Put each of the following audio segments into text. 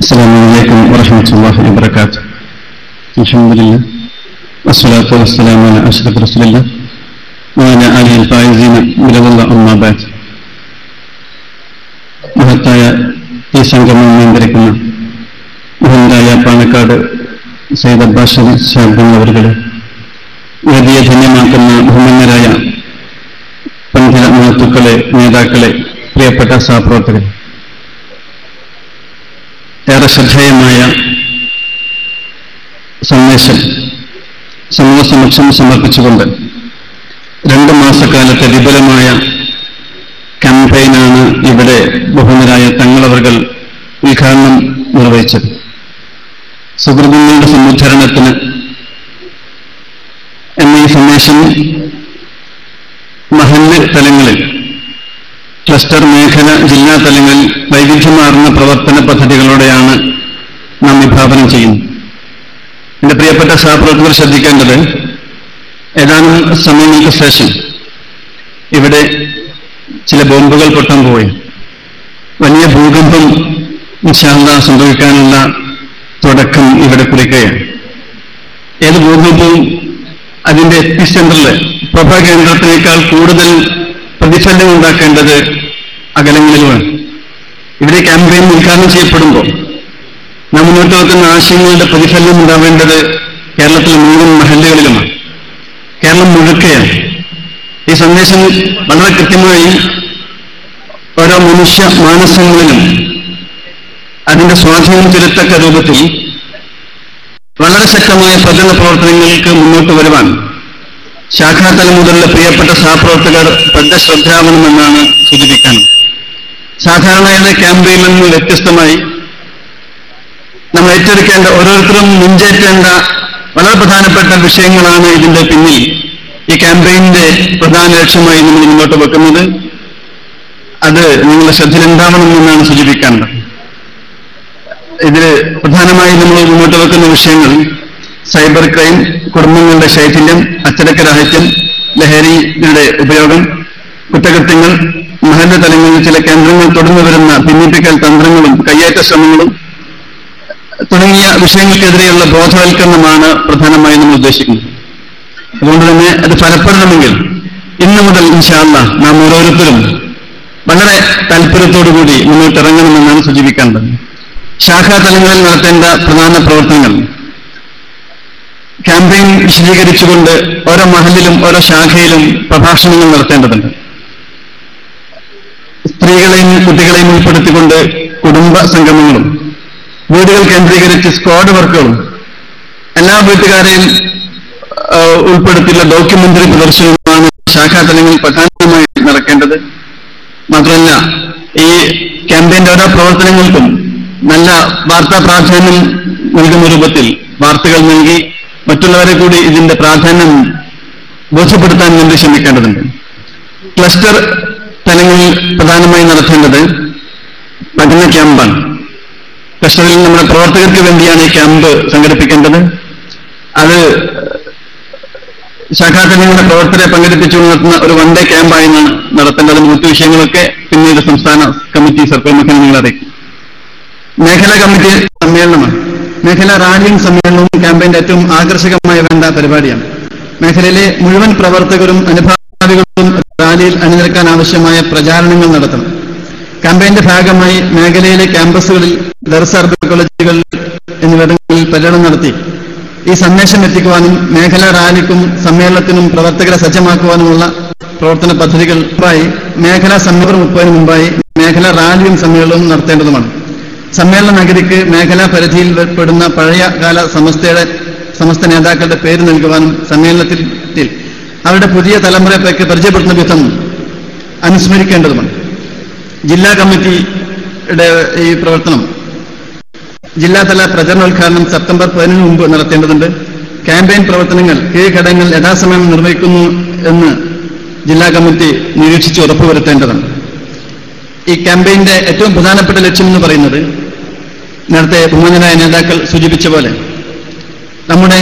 السلام عليكم ورحمة الله وبركاته الحمد لله والصلاة والسلام على أشرف رسول الله وعلى آله الفائزين برضا الله أما بعد മഹത്തായ ഈ സംഗമം നിയന്ത്രിക്കുന്ന മഹന്തായ പാണക്കാട് സൈദ് അബ്ബാസ് ശാബ്ദം അവരുടെ വലിയ ധന്യമാക്കുന്ന ബഹുമാന്യരായ പണ്ഡിത മഹത്തുക്കളെ നേതാക്കളെ പ്രിയപ്പെട്ട സഹപ്രവർത്തകരെ ഏറെ ശ്രദ്ധേയമായ സന്ദേശം സമൂഹ സമക്ഷം സമർപ്പിച്ചുകൊണ്ട് രണ്ട് മാസക്കാലത്തെ വിപുലമായ ക്യാമ്പയിനാണ് ഇവിടെ ബഹുമരായ തങ്ങളവർകൾ ഉദ്ഘാടനം നിർവഹിച്ചത്. സുഹൃത്തുക്കളുടെ സമുദ്ധരണത്തിന് എന്ന ഈ സന്ദേശം മഹല്ല് തലങ്ങളിൽ ക്ലസ്റ്റർ മേഖല ജില്ലാ തലങ്ങളിൽ വൈവിധ്യമാർന്ന പ്രവർത്തന പദ്ധതികളോടെയാണ് നാം വിഭാവനം ചെയ്യുന്നത്. എന്റെ പ്രിയപ്പെട്ട സഹപ്രവർത്തകർ ശ്രദ്ധിക്കേണ്ടത് ഏതാനും സമയങ്ങൾക്ക് ശേഷം ഇവിടെ ചില ബോംബുകൾ പൊട്ടാൻ പോയി വലിയ ഭൂകമ്പം നിശാന്ത സംഭവിക്കാനുള്ള തുടക്കം ഇവിടെ കുറിക്കുകയാണ്. ഏത് ഭൂകമ്പവും അതിന്റെ എപ്പിസെന്ററിൽ പ്രഭാകേന്ദ്രത്തിനേക്കാൾ കൂടുതൽ പ്രതിഫലം ഉണ്ടാക്കേണ്ടത് അകലങ്ങളിലുമാണ്. ഇവിടെ ക്യാമ്പയിൻ ഉദ്ഘാടനം ചെയ്യപ്പെടുമ്പോൾ നാം മുന്നോട്ട് വെക്കുന്ന ആശയങ്ങളുടെ പ്രതിഫലനം ഉണ്ടാവേണ്ടത് കേരളത്തിലെ മുഴുവൻ മഹല്ലുകളിലുമാണ്. കേരളം മുഴുക്കയാണ്. ഈ സന്ദേശം വളരെ കൃത്യമായി ഓരോ മനുഷ്യ മാനസങ്ങളിലും അതിന്റെ സ്വാധീനം ചെലുത്തക്ക രൂപത്തിൽ വളരെ ശക്തമായ പ്രചരണ പ്രവർത്തനങ്ങൾക്ക് മുന്നോട്ട് വരുവാൻ ശാഖാതലം മുതലുള്ള പ്രിയപ്പെട്ട സഹപ്രവർത്തകർ ശ്രദ്ധ ശ്രദ്ധാവണമെന്നാണ് സൂചിപ്പിക്കാൻ സാധാരണയുടെ ക്യാമ്പയിൽ നിന്ന് വ്യത്യസ്തമായി നമ്മൾ ഏറ്റെടുക്കേണ്ട ഓരോരുത്തരും മുൻചേറ്റേണ്ട വളരെ പ്രധാനപ്പെട്ട വിഷയങ്ങളാണ് ഇതിന്റെ പിന്നിൽ. ഈ ക്യാമ്പയിന്റെ പ്രധാന ലക്ഷ്യമായി നമ്മൾ മുന്നോട്ട് വെക്കുന്നത്. അത് നിങ്ങളുടെ ശ്രദ്ധയിലുണ്ടാവണമെന്നാണ് സൂചിപ്പിക്കേണ്ടത്. ഇതിൽ പ്രധാനമായി നമ്മൾ മുന്നോട്ട് വെക്കുന്ന വിഷയങ്ങൾ സൈബർ ക്രൈം കുടുംബങ്ങളുടെ ശൈഥില്യം അച്ചടക്കരാഹിത്യം ലഹരിയുടെ ഉപയോഗം കുറ്റകൃത്യങ്ങൾ മഹല്ല തലങ്ങളിൽ ചില കേന്ദ്രങ്ങൾ തുടർന്നു വരുന്ന ഭിന്നിപ്പിക്കൽ തന്ത്രങ്ങളും കയ്യേറ്റ ശ്രമങ്ങളും തുടങ്ങിയ വിഷയങ്ങൾക്കെതിരെയുള്ള ബോധവൽക്കരണമാണ് പ്രധാനമായും നമ്മൾ ഉദ്ദേശിക്കുന്നത്. അതുകൊണ്ട് തന്നെ അത് ഫലപ്പെടണമെങ്കിൽ ഇന്നു മുതൽ ഇൻഷാല്ല നാം ഓരോരുത്തരും വളരെ താല്പര്യത്തോടുകൂടി മുന്നോട്ടിറങ്ങണമെന്നാണ് സൂചിപ്പിക്കേണ്ടത്. ശാഖാതലങ്ങളിൽ നടത്തേണ്ട പ്രധാന പ്രവർത്തനങ്ങൾ. ക്യാമ്പയിൻ വിശദീകരിച്ചുകൊണ്ട് ഓരോ മഹലിലും ഓരോ ശാഖയിലും പ്രഭാഷണങ്ങൾ നടത്തേണ്ടതുണ്ട്. സ്ത്രീകളെയും കുട്ടികളെയും ഉൾപ്പെടുത്തിക്കൊണ്ട് കുടുംബ സംഗമങ്ങളും വീടുകൾ കേന്ദ്രീകരിച്ച് സ്ക്വാഡ് വർക്കുകളും എല്ലാ വീട്ടുകാരെയും ഉൾപ്പെടുത്തിയുള്ള ഡോക്യുമെന്ററി പ്രദർശനവുമാണ് ശാഖാതലങ്ങളിൽ പ്രധാനമായി നടക്കേണ്ടത്. മാത്രമല്ല ഈ ക്യാമ്പയിന്റെ ഓരോ പ്രവർത്തനങ്ങൾക്കും നല്ല വാർത്താ പ്രാധാന്യം നൽകുന്ന രൂപത്തിൽ വാർത്തകൾ നൽകി മറ്റുള്ളവരെ കൂടി ഇതിന്റെ പ്രാധാന്യം ബോധ്യപ്പെടുത്താൻ വേണ്ടി ശ്രമിക്കേണ്ടതുണ്ട്. ക്ലസ്റ്റർ തലങ്ങളിൽ പ്രധാനമായി നടത്തേണ്ടത് പഠന ക്യാമ്പാണ് ക്ലസ്റ്ററിൽ നമ്മുടെ പ്രവർത്തകർക്ക് വേണ്ടിയാണ് ഈ ക്യാമ്പ് സംഘടിപ്പിക്കേണ്ടത്. അത് ശാഖാതലങ്ങളുടെ പ്രവർത്തകരെ പങ്കെടുപ്പിച്ചു നടത്തുന്ന ഒരു വൺ ഡേ ക്യാമ്പായി നടത്തേണ്ടത്. മറ്റു വിഷയങ്ങളൊക്കെ പിന്നീട് സംസ്ഥാന കമ്മിറ്റി സർക്കാർ മുഖ്യം നിങ്ങൾ അറിയിക്കും. മേഖലാ കമ്മിറ്റി സമ്മേളനമാണ്. മേഖലാ റാലിയും സമ്മേളനവും ക്യാമ്പയിന്റെ ഏറ്റവും ആകർഷകമായ വേണ്ട പരിപാടിയാണ്. മേഖലയിലെ മുഴുവൻ പ്രവർത്തകരും അനുഭാവികളും റാലിയിൽ അണിനിരക്കാൻ ആവശ്യമായ പ്രചാരണങ്ങൾ നടത്തണം. ക്യാമ്പയിന്റെ ഭാഗമായി മേഖലയിലെ ക്യാമ്പസുകളിൽ ദർസ് കോളേജുകൾ എന്നിവിടങ്ങളിൽ പര്യടനം നടത്തി. ഈ സന്ദേശം എത്തിക്കുവാനും മേഖലാ റാലിക്കും സമ്മേളനത്തിനും പ്രവർത്തകരെ സജ്ജമാക്കുവാനുമുള്ള പ്രവർത്തന പദ്ധതികൾ മുമ്പായി മേഖലാ സമ്മേളനം മുപ്പതിന് മുമ്പായി മേഖലാ റാലിയും സമ്മേളനവും നടത്തേണ്ടതുമാണ്. സമ്മേളന നഗരിക്ക് മേഖലാ പരിധിയിൽ പെടുന്ന പഴയ കാല സമസ്തയുടെ സമസ്ത നേതാക്കളുടെ പേര് നൽകുവാനും സമ്മേളനത്തിൽ അവരുടെ പുതിയ തലമുറയെപ്പേക്ക് പരിചയപ്പെടുത്തുന്ന വിധം അനുസ്മരിക്കേണ്ടതുമാണ്. ജില്ലാ കമ്മിറ്റിയുടെ ഈ പ്രവർത്തനം ജില്ലാതല പ്രചരണോദ്ഘാടനം സെപ്റ്റംബർ പതിനു മുമ്പ് നടത്തേണ്ടതുണ്ട്. ക്യാമ്പയിൻ പ്രവർത്തനങ്ങൾ കീഴ്ഘടകങ്ങൾ യഥാസമയം നിർവഹിക്കുന്നു എന്ന് ജില്ലാ കമ്മിറ്റി നിരീക്ഷിച്ച് ഉറപ്പുവരുത്തേണ്ടതാണ്. ഈ ക്യാമ്പയിന്റെ ഏറ്റവും പ്രധാനപ്പെട്ട ലക്ഷ്യം എന്ന് പറയുന്നത് നേരത്തെ ബഹുമാനരായ നേതാക്കൾ സൂചിപ്പിച്ച പോലെ നമ്മുടെ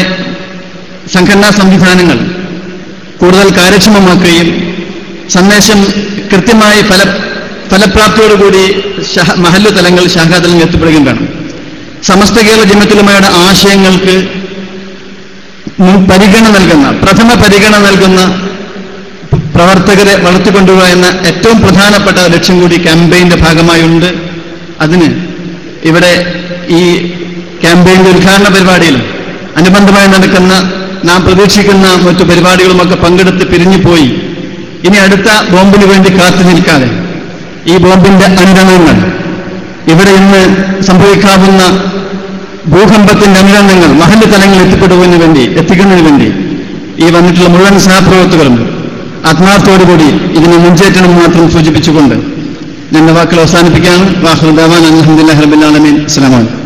സംഘടനാ സംവിധാനങ്ങൾ കൂടുതൽ കാര്യക്ഷമമാക്കുകയും സന്ദേശം കൃത്യമായി ഫല ഫലപ്രാപ്തിയോടുകൂടി മഹല്ലു തലങ്ങൾ ശാഖാതലങ്ങൾ എത്തിപ്പെടുകയും വേണം. സമസ്ത കേരള ജനത്തിലുമയുടെ ആശയങ്ങൾക്ക് പരിഗണന നൽകുന്ന പ്രഥമ പരിഗണന നൽകുന്ന പ്രവർത്തകരെ വളർത്തിക്കൊണ്ടുപോകുക എന്ന ഏറ്റവും പ്രധാനപ്പെട്ട ലക്ഷ്യം കൂടി ക്യാമ്പയിന്റെ ഭാഗമായുണ്ട്. അതിന് ഇവിടെ ഈ ക്യാമ്പയിന്റെ ഉദ്ഘാടന പരിപാടിയിൽ അനുബന്ധമായി നടക്കുന്ന നാം പ്രതീക്ഷിക്കുന്ന മറ്റു പരിപാടികളുമൊക്കെ പങ്കെടുത്ത് പിരിഞ്ഞുപോയി. ഇനി അടുത്ത ബോംബിന് വേണ്ടി കാത്തു നിൽക്കാതെ ഈ ബോംബിന്റെ അനുരണങ്ങൾ ഇവിടെ ഇന്ന് സംഭവിക്കാവുന്ന ഭൂകമ്പത്തിന്റെ അനുരണങ്ങൾ മഹല്ല് തലങ്ങളിൽ എത്തിപ്പെടുന്നതിന് വേണ്ടി എത്തിക്കുന്നതിന് വേണ്ടി ഈ വന്നിട്ടുള്ള മുഴുവൻ സഹപ്രവർത്തകരും ആത്മാർത്ഥത്തോടുകൂടി ഇതിനെ മുൻചേറ്റണം മാത്രം സൂചിപ്പിച്ചുകൊണ്ട് ഞാൻ വാക്കുകൾ അവസാനിപ്പിക്കുകയാണ്. വാഹുദാൻ അലഹദില്ലാ റബിൻ അലമീൻ അസ്സലാമലൈക്കും